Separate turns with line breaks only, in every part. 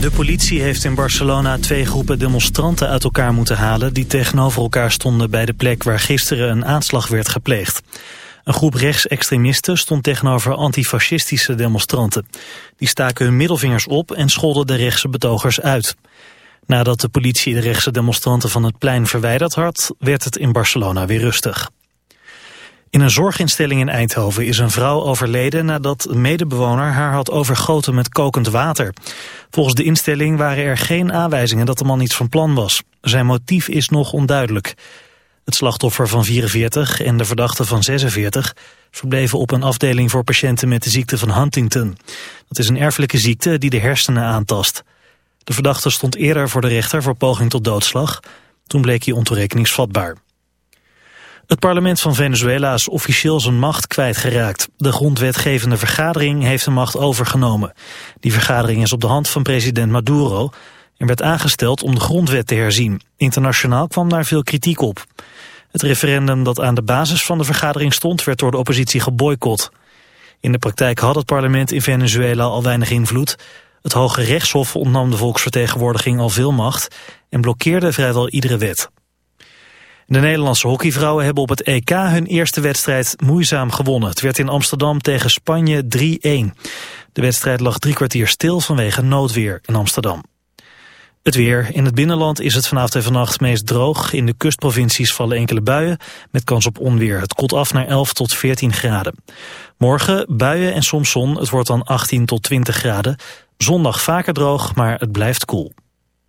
De politie heeft in Barcelona twee groepen demonstranten uit elkaar moeten halen... die tegenover elkaar stonden bij de plek waar gisteren een aanslag werd gepleegd. Een groep rechtsextremisten stond tegenover antifascistische demonstranten. Die staken hun middelvingers op en scholden de rechtse betogers uit. Nadat de politie de rechtse demonstranten van het plein verwijderd had... werd het in Barcelona weer rustig. In een zorginstelling in Eindhoven is een vrouw overleden nadat een medebewoner haar had overgoten met kokend water. Volgens de instelling waren er geen aanwijzingen dat de man iets van plan was. Zijn motief is nog onduidelijk. Het slachtoffer van 44 en de verdachte van 46 verbleven op een afdeling voor patiënten met de ziekte van Huntington. Dat is een erfelijke ziekte die de hersenen aantast. De verdachte stond eerder voor de rechter voor poging tot doodslag. Toen bleek hij ontoerekeningsvatbaar. Het parlement van Venezuela is officieel zijn macht kwijtgeraakt. De grondwetgevende vergadering heeft de macht overgenomen. Die vergadering is op de hand van president Maduro... en werd aangesteld om de grondwet te herzien. Internationaal kwam daar veel kritiek op. Het referendum dat aan de basis van de vergadering stond... werd door de oppositie geboycott. In de praktijk had het parlement in Venezuela al weinig invloed. Het Hoge Rechtshof ontnam de volksvertegenwoordiging al veel macht... en blokkeerde vrijwel iedere wet. De Nederlandse hockeyvrouwen hebben op het EK hun eerste wedstrijd moeizaam gewonnen. Het werd in Amsterdam tegen Spanje 3-1. De wedstrijd lag drie kwartier stil vanwege noodweer in Amsterdam. Het weer. In het binnenland is het vanavond en vannacht meest droog. In de kustprovincies vallen enkele buien met kans op onweer. Het koelt af naar 11 tot 14 graden. Morgen buien en soms zon. Het wordt dan 18 tot 20 graden. Zondag vaker droog, maar het blijft koel.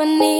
symphony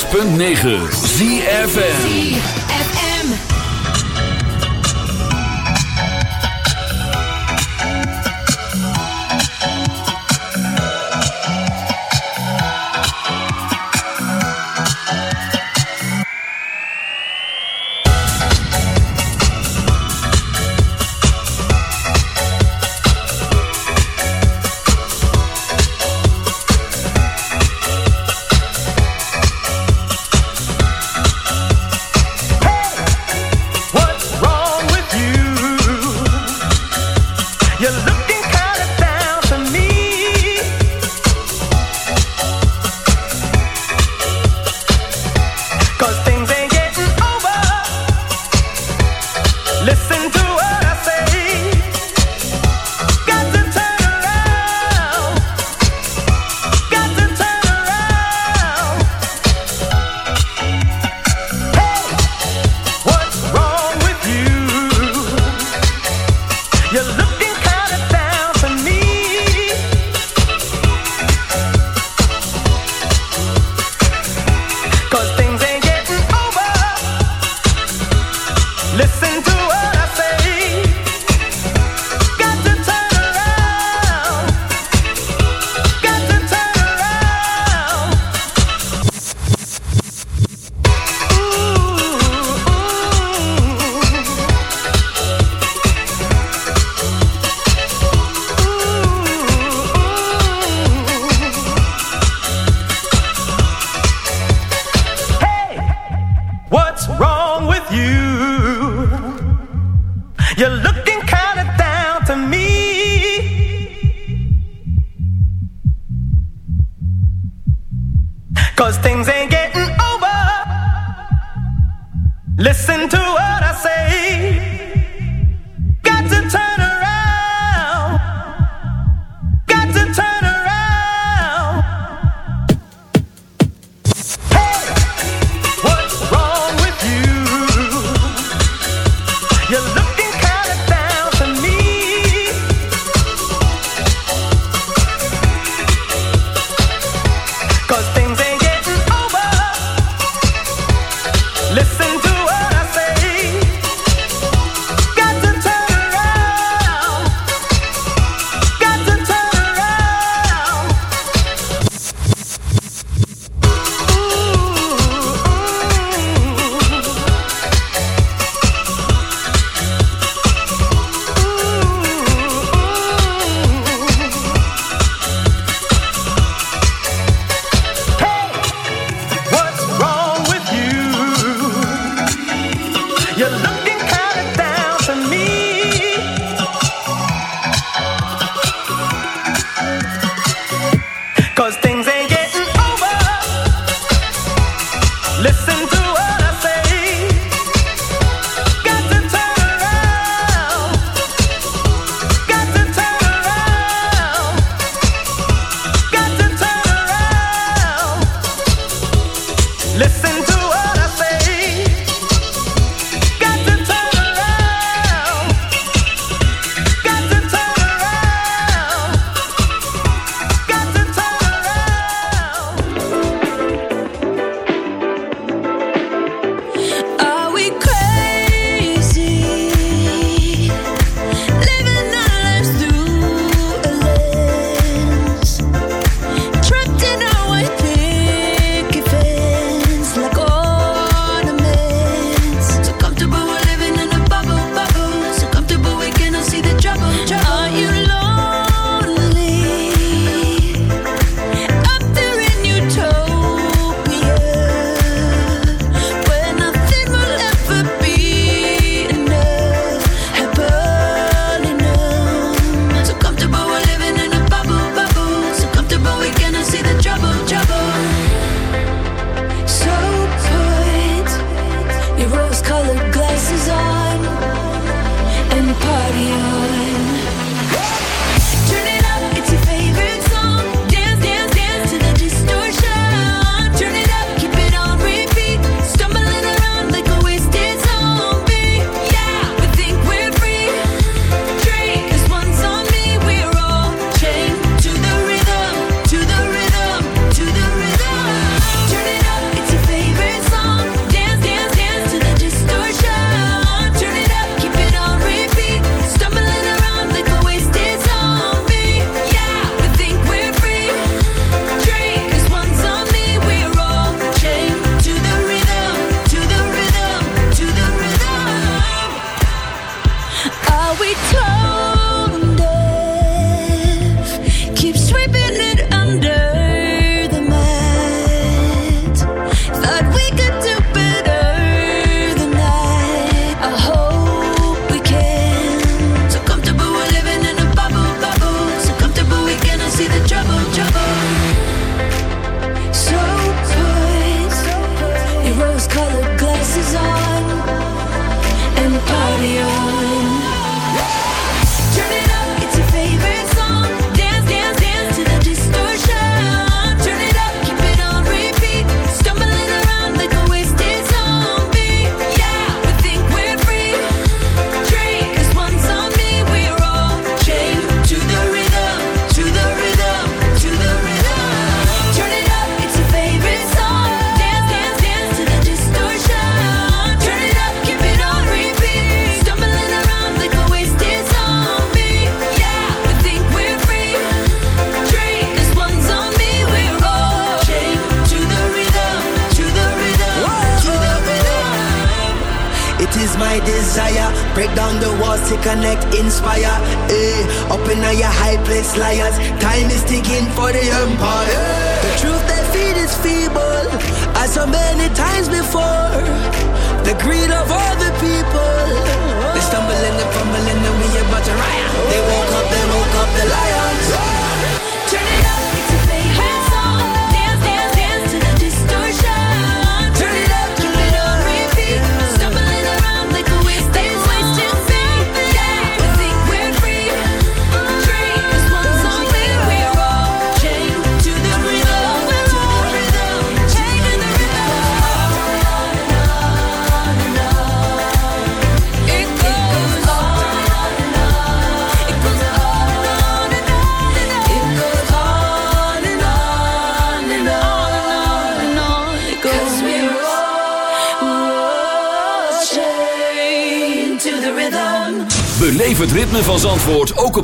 106.9 ZFN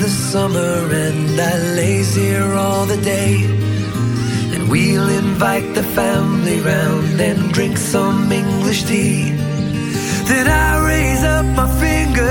The
summer and I lays here all the day. And we'll invite the family round and drink some English tea. Then I raise up my finger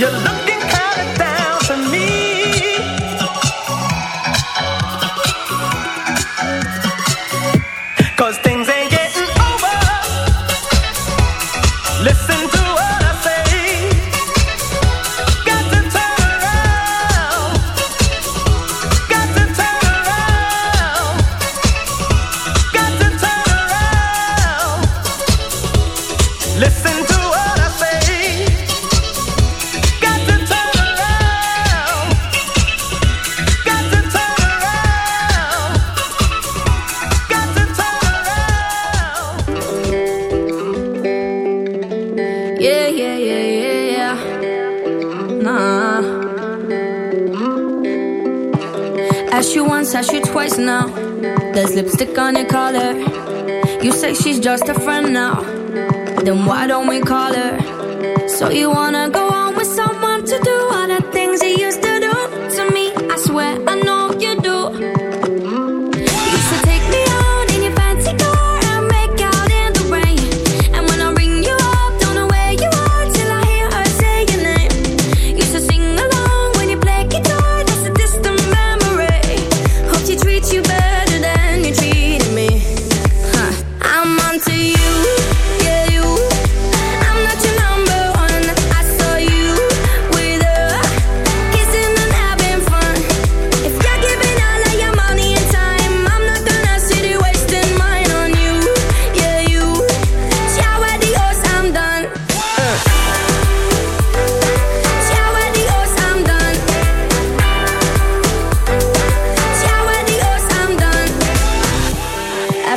You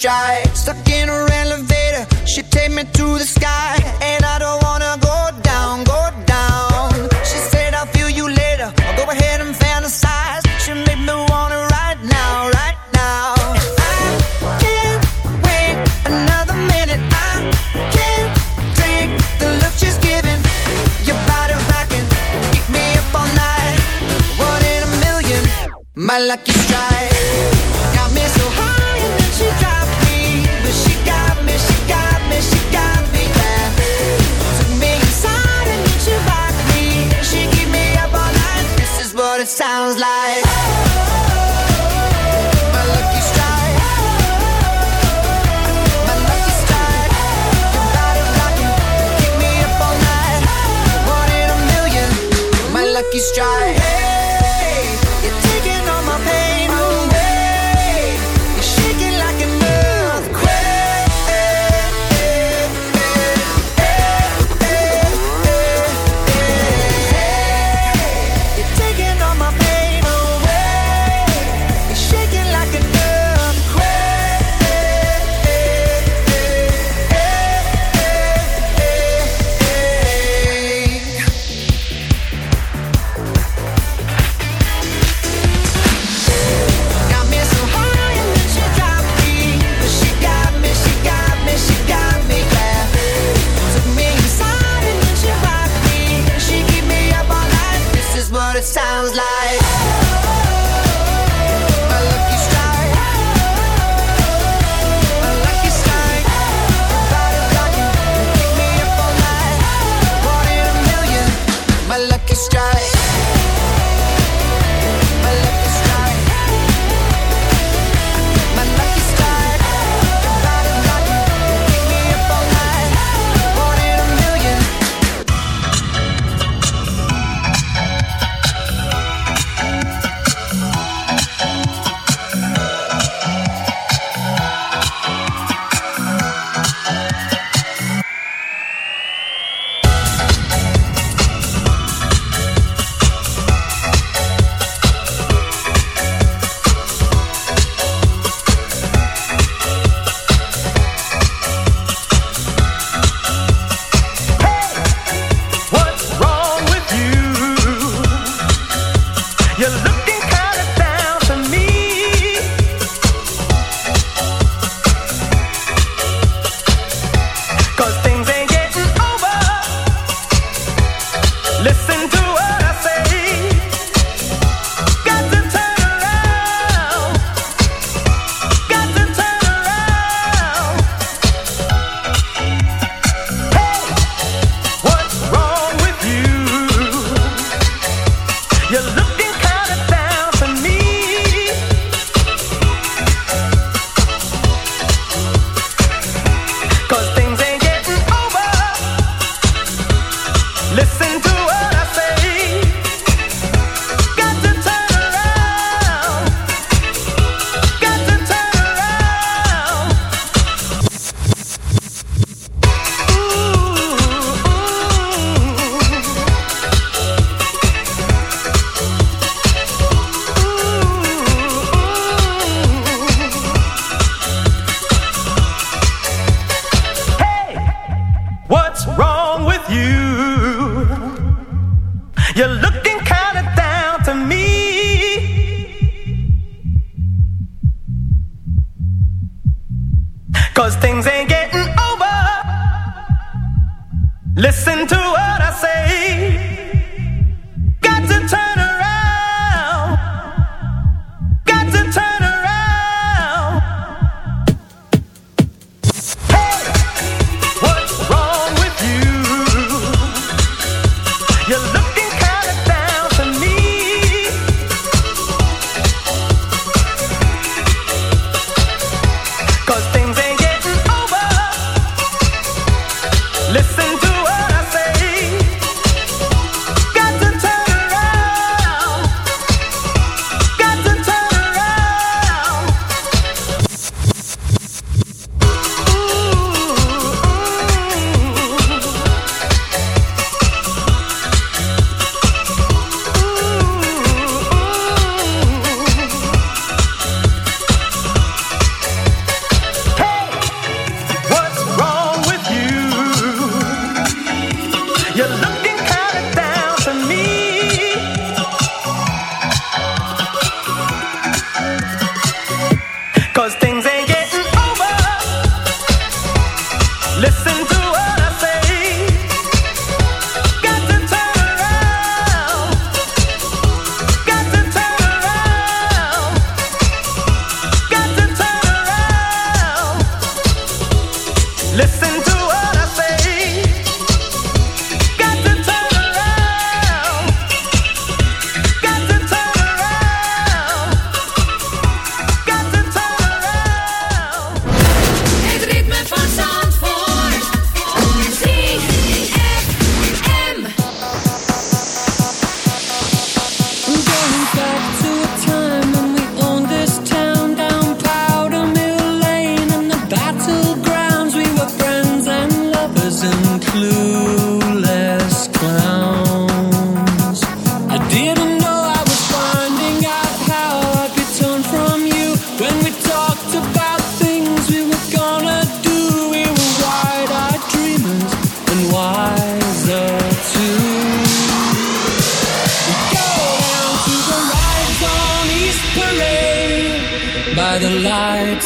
stride. stride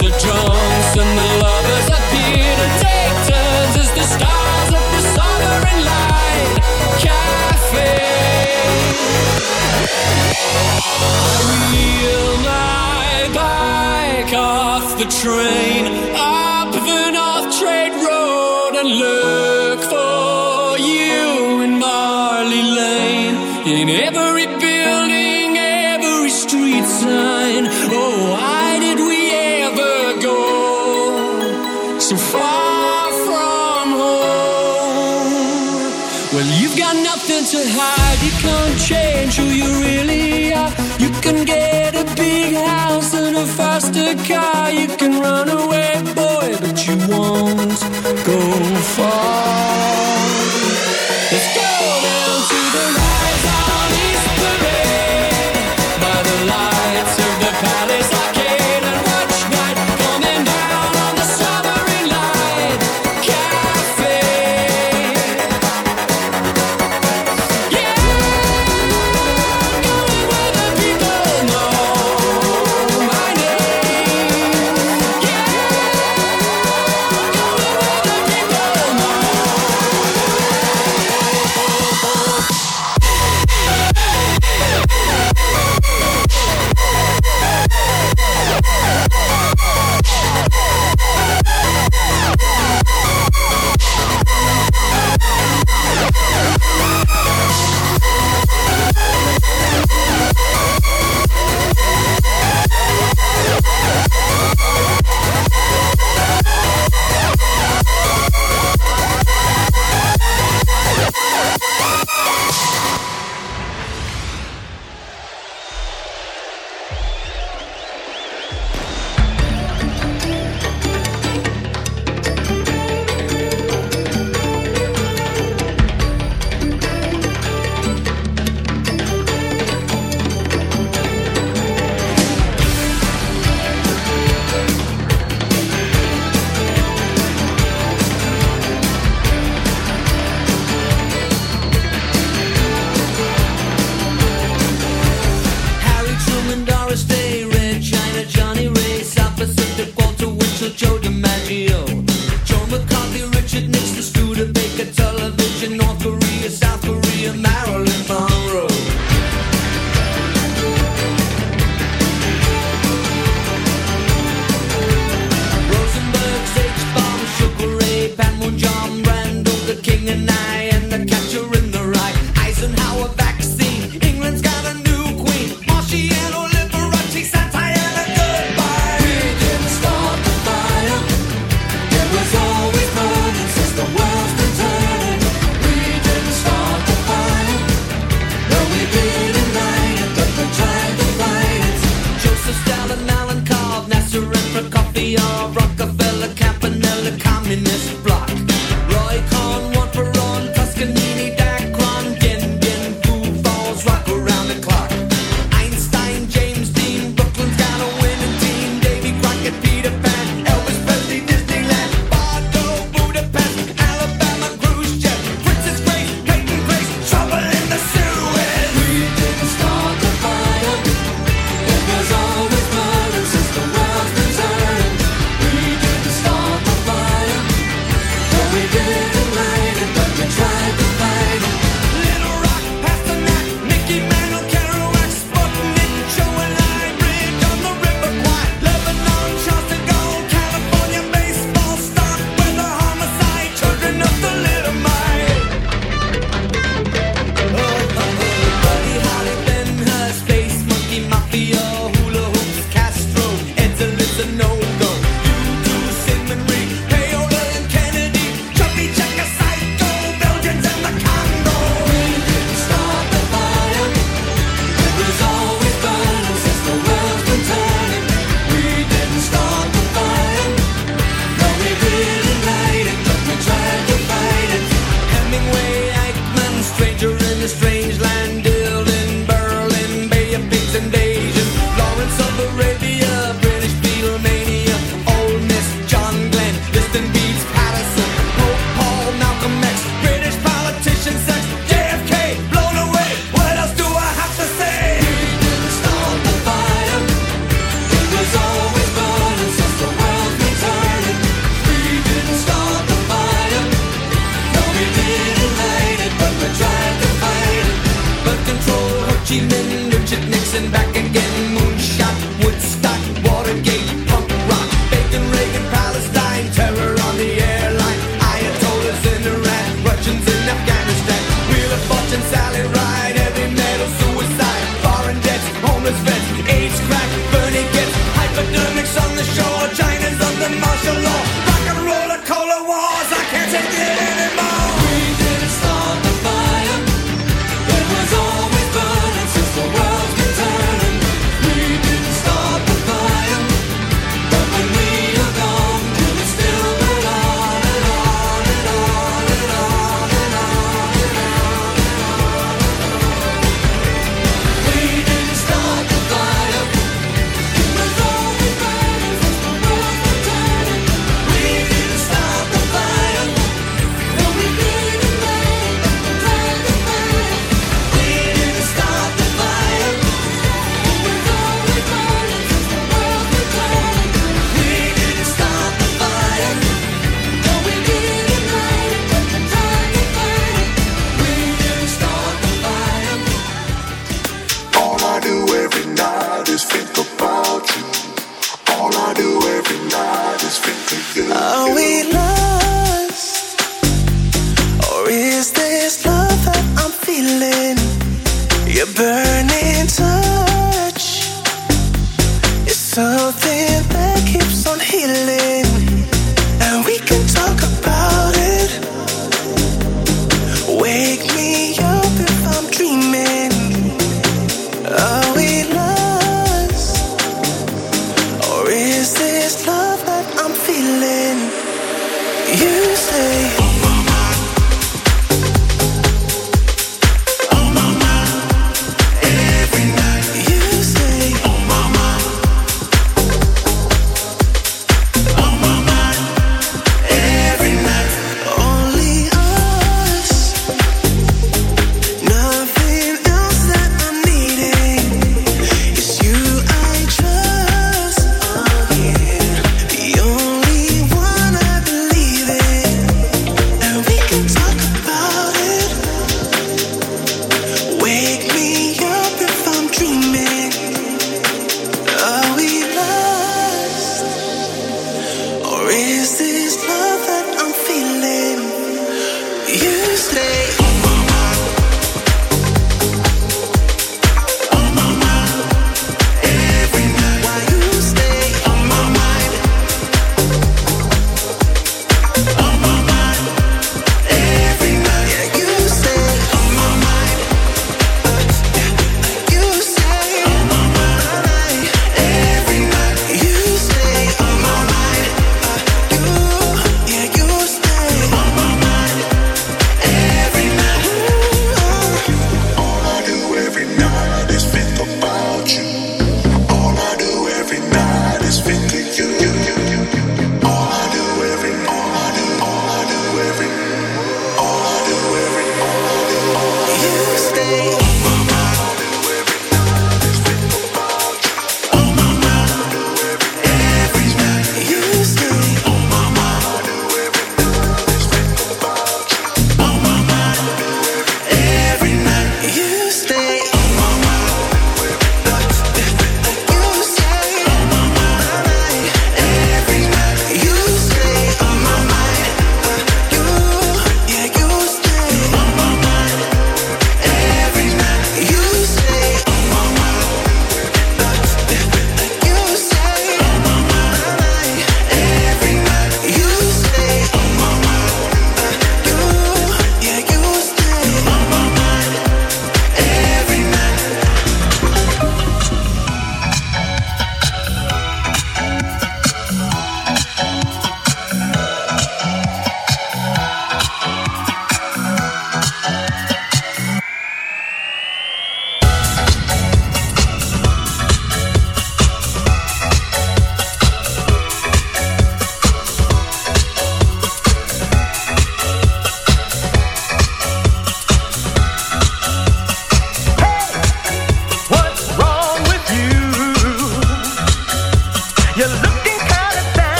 the drums and the lovers appear to take turns as the stars of the sovereign light cafe. I wheel my bike off the train up the North Trade Road and look for you in my
in every